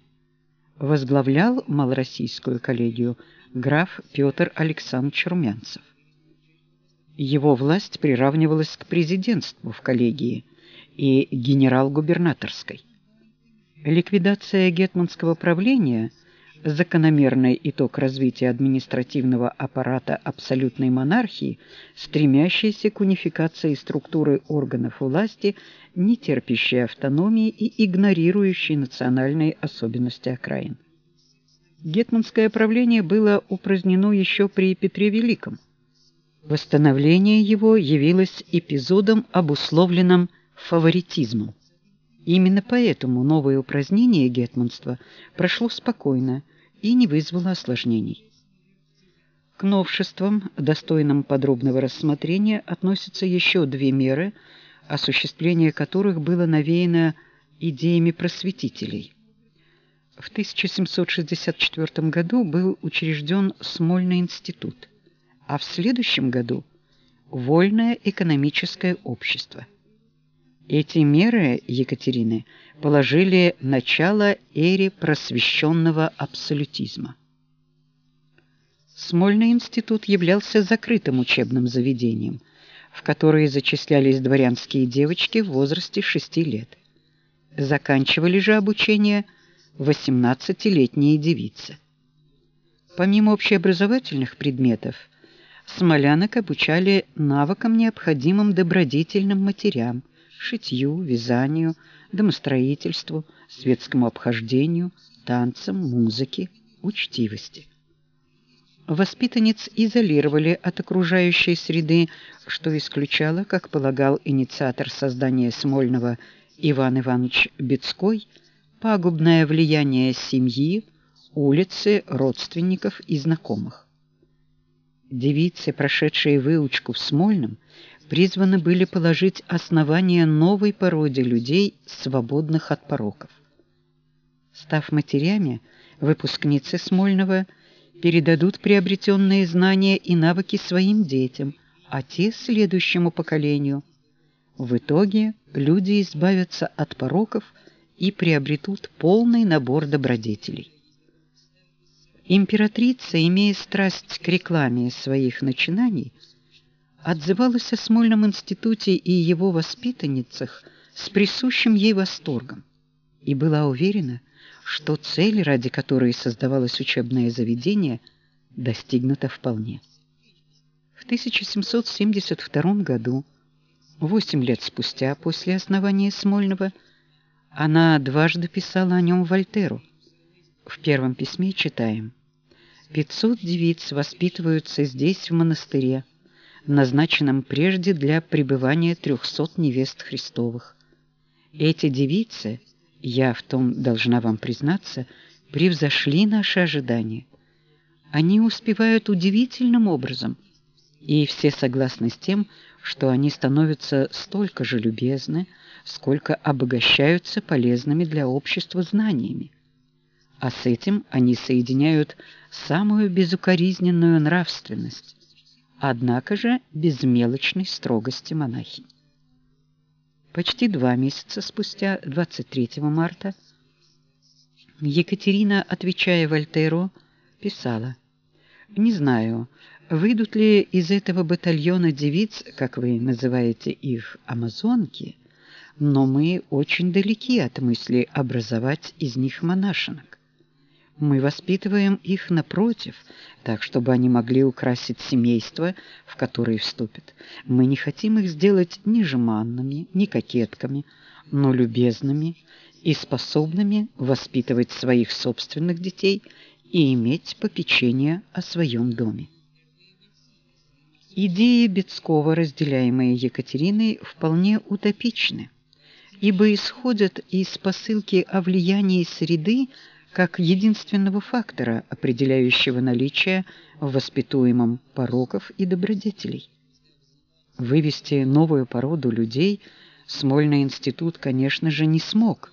Возглавлял малороссийскую коллегию граф Петр Александрович Румянцев. Его власть приравнивалась к президентству в коллегии – и генерал-губернаторской. Ликвидация гетманского правления – закономерный итог развития административного аппарата абсолютной монархии, стремящейся к унификации структуры органов власти, не терпящей автономии и игнорирующей национальные особенности окраин. Гетманское правление было упразднено еще при Петре Великом. Восстановление его явилось эпизодом, обусловленным фаворитизму. Именно поэтому новое упразднение гетманства прошло спокойно и не вызвало осложнений. К новшествам, достойным подробного рассмотрения, относятся еще две меры, осуществление которых было навеяно идеями просветителей. В 1764 году был учрежден Смольный институт, а в следующем году – Вольное экономическое общество – эти меры Екатерины положили начало эре просвещенного абсолютизма. Смольный институт являлся закрытым учебным заведением, в которое зачислялись дворянские девочки в возрасте 6 лет. Заканчивали же обучение 18-летние девицы. Помимо общеобразовательных предметов, смолянок обучали навыкам, необходимым добродетельным матерям, шитью, вязанию, домостроительству, светскому обхождению, танцам, музыке, учтивости. Воспитанниц изолировали от окружающей среды, что исключало, как полагал инициатор создания Смольного Иван Иванович Бецкой, пагубное влияние семьи, улицы, родственников и знакомых. Девицы, прошедшие выучку в Смольном, призваны были положить основание новой породе людей, свободных от пороков. Став матерями, выпускницы Смольного – передадут приобретенные знания и навыки своим детям, а те – следующему поколению. В итоге люди избавятся от пороков и приобретут полный набор добродетелей. Императрица, имея страсть к рекламе своих начинаний, отзывалась о Смольном институте и его воспитанницах с присущим ей восторгом и была уверена, что цель, ради которой создавалось учебное заведение, достигнута вполне. В 1772 году, восемь лет спустя после основания Смольного, она дважды писала о нем Вольтеру. В первом письме читаем «Пятьсот девиц воспитываются здесь, в монастыре, назначенном прежде для пребывания трехсот невест Христовых. Эти девицы – я в том должна вам признаться, превзошли наши ожидания. Они успевают удивительным образом, и все согласны с тем, что они становятся столько же любезны, сколько обогащаются полезными для общества знаниями. А с этим они соединяют самую безукоризненную нравственность, однако же без мелочной строгости монахинь. Почти два месяца спустя, 23 марта, Екатерина, отвечая Вольтеру, писала «Не знаю, выйдут ли из этого батальона девиц, как вы называете их, амазонки, но мы очень далеки от мысли образовать из них монашенок. Мы воспитываем их напротив, так, чтобы они могли украсить семейство, в которое вступят. Мы не хотим их сделать ни жеманными, ни кокетками, но любезными и способными воспитывать своих собственных детей и иметь попечение о своем доме. Идеи Бецкого, разделяемые Екатериной, вполне утопичны, ибо исходят из посылки о влиянии среды как единственного фактора, определяющего наличие в воспитуемом пороков и добродетелей. Вывести новую породу людей Смольный институт, конечно же, не смог,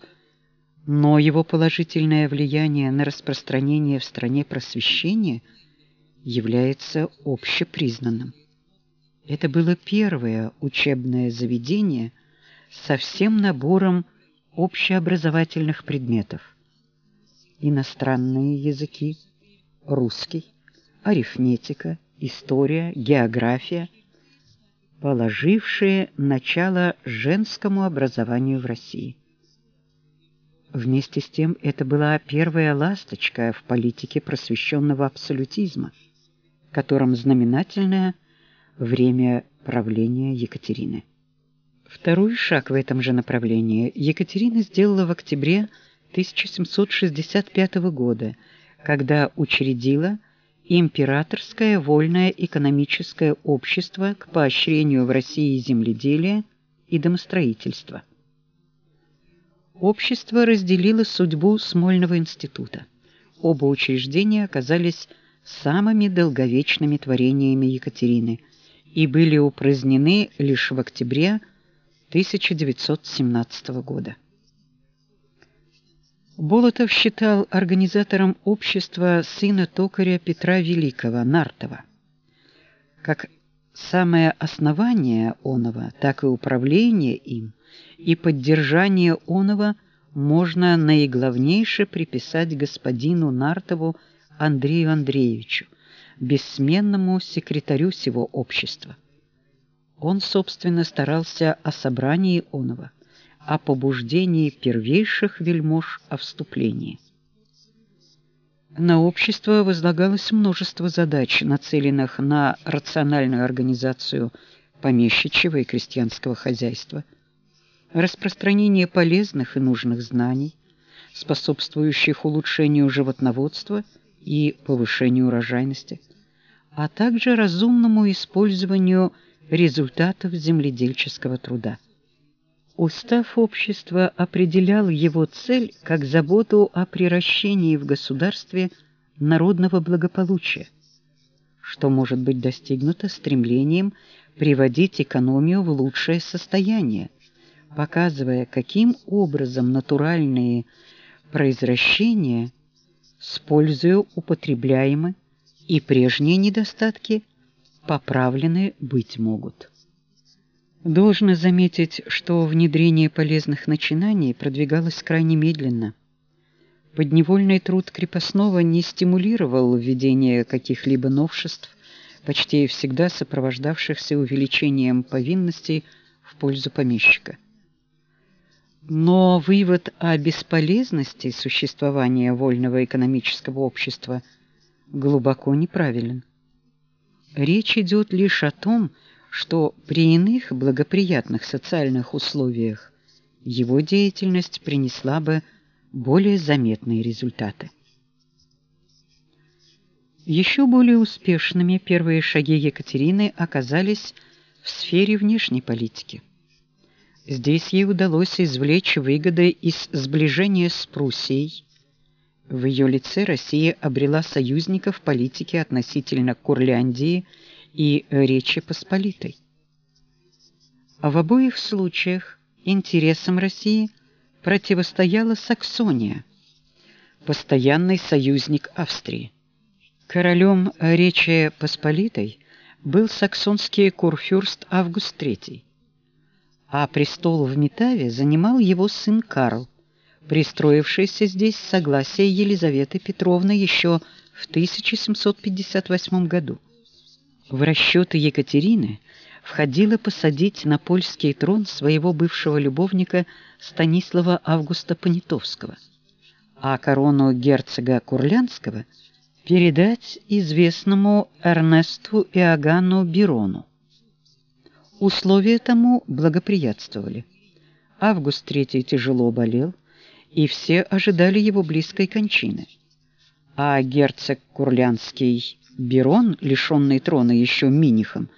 но его положительное влияние на распространение в стране просвещения является общепризнанным. Это было первое учебное заведение со всем набором общеобразовательных предметов иностранные языки, русский, арифметика, история, география, положившие начало женскому образованию в России. Вместе с тем это была первая ласточка в политике просвещенного абсолютизма, которым знаменательное время правления Екатерины. Второй шаг в этом же направлении Екатерина сделала в октябре 1765 года, когда учредила Императорское вольное экономическое общество к поощрению в России земледелия и домостроительства. Общество разделило судьбу Смольного института. Оба учреждения оказались самыми долговечными творениями Екатерины и были упразднены лишь в октябре 1917 года. Болотов считал организатором общества сына токаря Петра Великого, Нартова. Как самое основание оного, так и управление им и поддержание оного можно наиглавнейше приписать господину Нартову Андрею Андреевичу, бессменному секретарю сего общества. Он, собственно, старался о собрании оного – о побуждении первейших вельмож о вступлении. На общество возлагалось множество задач, нацеленных на рациональную организацию помещичьего и крестьянского хозяйства, распространение полезных и нужных знаний, способствующих улучшению животноводства и повышению урожайности, а также разумному использованию результатов земледельческого труда. Устав общества определял его цель как заботу о приращении в государстве народного благополучия, что может быть достигнуто стремлением приводить экономию в лучшее состояние, показывая, каким образом натуральные произвращения с пользою употребляемы и прежние недостатки поправлены быть могут. Должно заметить, что внедрение полезных начинаний продвигалось крайне медленно. Подневольный труд крепостного не стимулировал введение каких-либо новшеств, почти всегда сопровождавшихся увеличением повинностей в пользу помещика. Но вывод о бесполезности существования вольного экономического общества глубоко неправилен. Речь идет лишь о том, что при иных благоприятных социальных условиях его деятельность принесла бы более заметные результаты. Еще более успешными первые шаги Екатерины оказались в сфере внешней политики. Здесь ей удалось извлечь выгоды из сближения с Пруссией. В ее лице Россия обрела союзников в политике относительно Курляндии и Речи Посполитой. А в обоих случаях интересам России противостояла Саксония, постоянный союзник Австрии. Королем Речи Посполитой был саксонский курфюрст Август III а престол в Метаве занимал его сын Карл, пристроившийся здесь с согласия Елизаветы Петровны еще в 1758 году. В расчеты Екатерины входило посадить на польский трон своего бывшего любовника Станислава Августа Понятовского, а корону герцога Курлянского передать известному Эрнесту Иоганну Бирону. Условия тому благоприятствовали. Август III тяжело болел, и все ожидали его близкой кончины. А герцог Курлянский Берон, лишенный трона еще Минихом,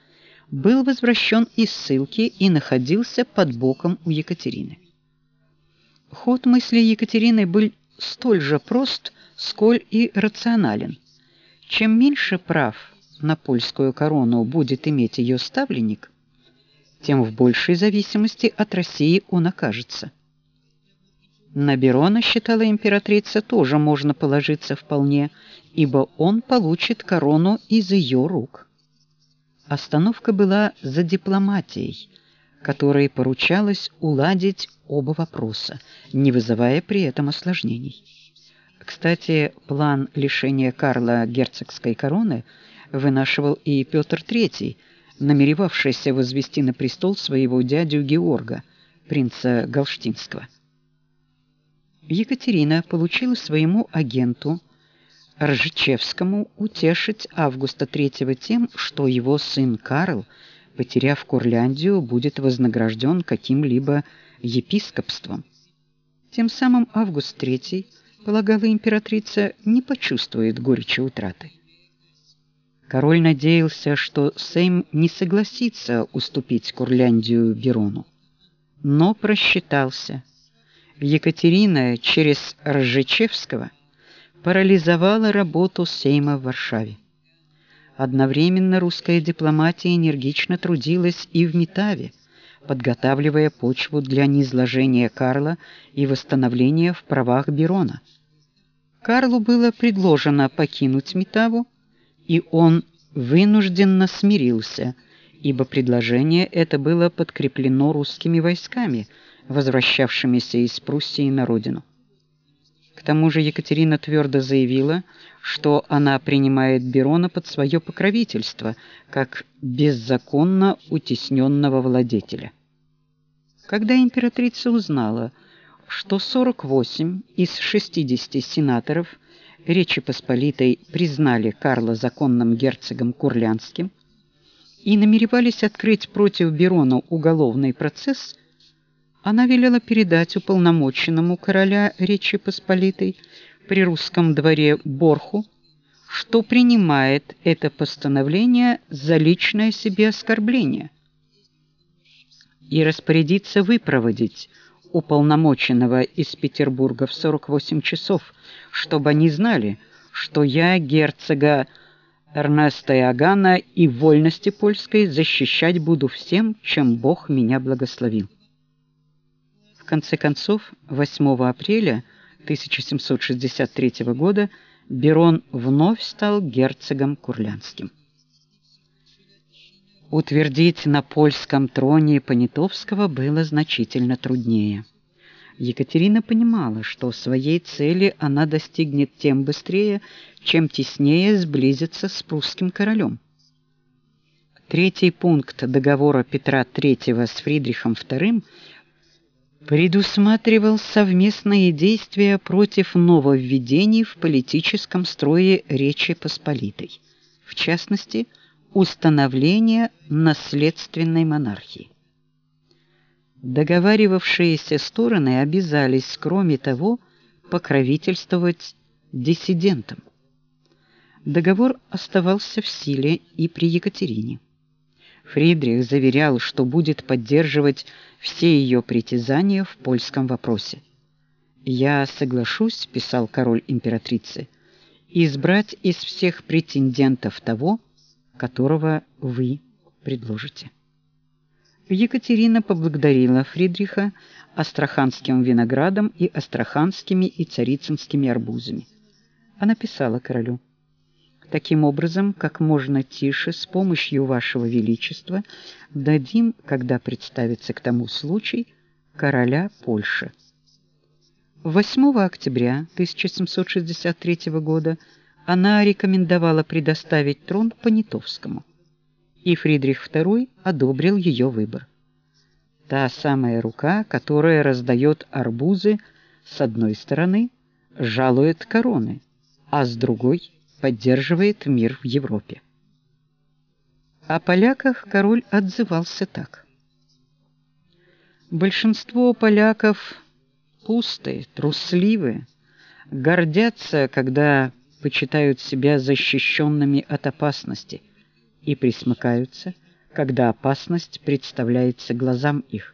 был возвращен из ссылки и находился под боком у Екатерины. Ход мысли Екатерины был столь же прост, сколь и рационален. Чем меньше прав на польскую корону будет иметь ее ставленник, тем в большей зависимости от России он окажется. На Берона, считала императрица, тоже можно положиться вполне, ибо он получит корону из ее рук. Остановка была за дипломатией, которой поручалось уладить оба вопроса, не вызывая при этом осложнений. Кстати, план лишения Карла герцогской короны вынашивал и Петр III – намеревавшийся возвести на престол своего дядю Георга, принца Галштинского. Екатерина получила своему агенту Ржичевскому утешить Августа III тем, что его сын Карл, потеряв Курляндию, будет вознагражден каким-либо епископством. Тем самым Август III, полагала императрица, не почувствует горечи утраты. Король надеялся, что Сейм не согласится уступить Курляндию Берону. Но просчитался. Екатерина через Ржечевского парализовала работу Сейма в Варшаве. Одновременно русская дипломатия энергично трудилась и в Метаве, подготавливая почву для низложения Карла и восстановления в правах Берона. Карлу было предложено покинуть Метаву, и он вынужденно смирился, ибо предложение это было подкреплено русскими войсками, возвращавшимися из Пруссии на родину. К тому же Екатерина твердо заявила, что она принимает Берона под свое покровительство, как беззаконно утесненного владетеля. Когда императрица узнала, что 48 из 60 сенаторов Речи Посполитой признали Карла законным герцогом Курлянским и намеревались открыть против Берона уголовный процесс, она велела передать уполномоченному короля Речи Посполитой при русском дворе Борху, что принимает это постановление за личное себе оскорбление и распорядиться выпроводить уполномоченного из Петербурга в 48 часов, чтобы они знали, что я герцога Эрнеста Иоганна и вольности польской защищать буду всем, чем Бог меня благословил. Конце концов, 8 апреля 1763 года Берон вновь стал герцогом Курлянским. Утвердить на польском троне Понятовского было значительно труднее. Екатерина понимала, что своей цели она достигнет тем быстрее, чем теснее сблизится с прусским королем. Третий пункт договора Петра III с Фридрихом II предусматривал совместные действия против нововведений в политическом строе Речи Посполитой, в частности, установление наследственной монархии. Договаривавшиеся стороны обязались, кроме того, покровительствовать диссидентам. Договор оставался в силе и при Екатерине. Фридрих заверял, что будет поддерживать все ее притязания в польском вопросе. «Я соглашусь», – писал король императрицы, – «избрать из всех претендентов того, которого вы предложите». Екатерина поблагодарила Фридриха астраханским виноградом и астраханскими и царицынскими арбузами. Она писала королю: Таким образом, как можно тише, с помощью вашего величества, дадим, когда представится к тому случай, короля Польши. 8 октября 1763 года она рекомендовала предоставить трон Понятовскому и Фридрих II одобрил ее выбор. Та самая рука, которая раздает арбузы с одной стороны, жалует короны, а с другой поддерживает мир в Европе. О поляках король отзывался так: Большинство поляков пустые, трусливые, гордятся, когда почитают себя защищенными от опасности и присмыкаются, когда опасность представляется глазам их.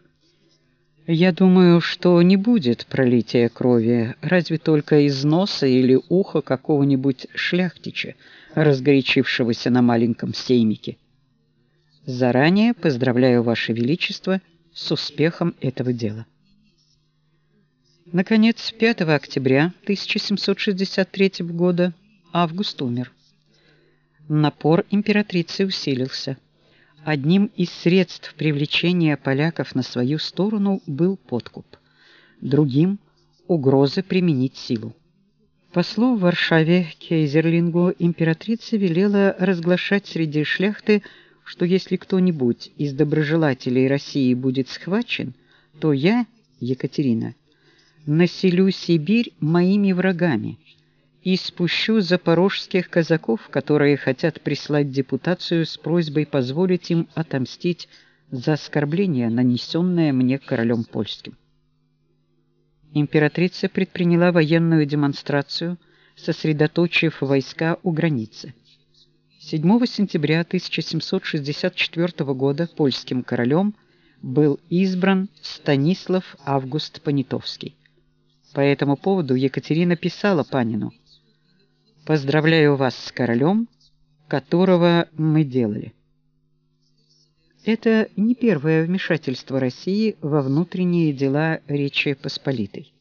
Я думаю, что не будет пролития крови, разве только из носа или уха какого-нибудь шляхтича, разгорячившегося на маленьком сеймике. Заранее поздравляю ваше величество с успехом этого дела. Наконец, 5 октября 1763 года Август умер напор императрицы усилился. Одним из средств привлечения поляков на свою сторону был подкуп, другим угроза применить силу. Послу в Варшаве Кейзерлингу императрица велела разглашать среди шляхты, что если кто-нибудь из доброжелателей России будет схвачен, то я, Екатерина, населю Сибирь моими врагами и спущу запорожских казаков, которые хотят прислать депутацию с просьбой позволить им отомстить за оскорбление, нанесенное мне королем польским. Императрица предприняла военную демонстрацию, сосредоточив войска у границы. 7 сентября 1764 года польским королем был избран Станислав Август Понятовский. По этому поводу Екатерина писала Панину: Поздравляю вас с королем, которого мы делали. Это не первое вмешательство России во внутренние дела Речи Посполитой.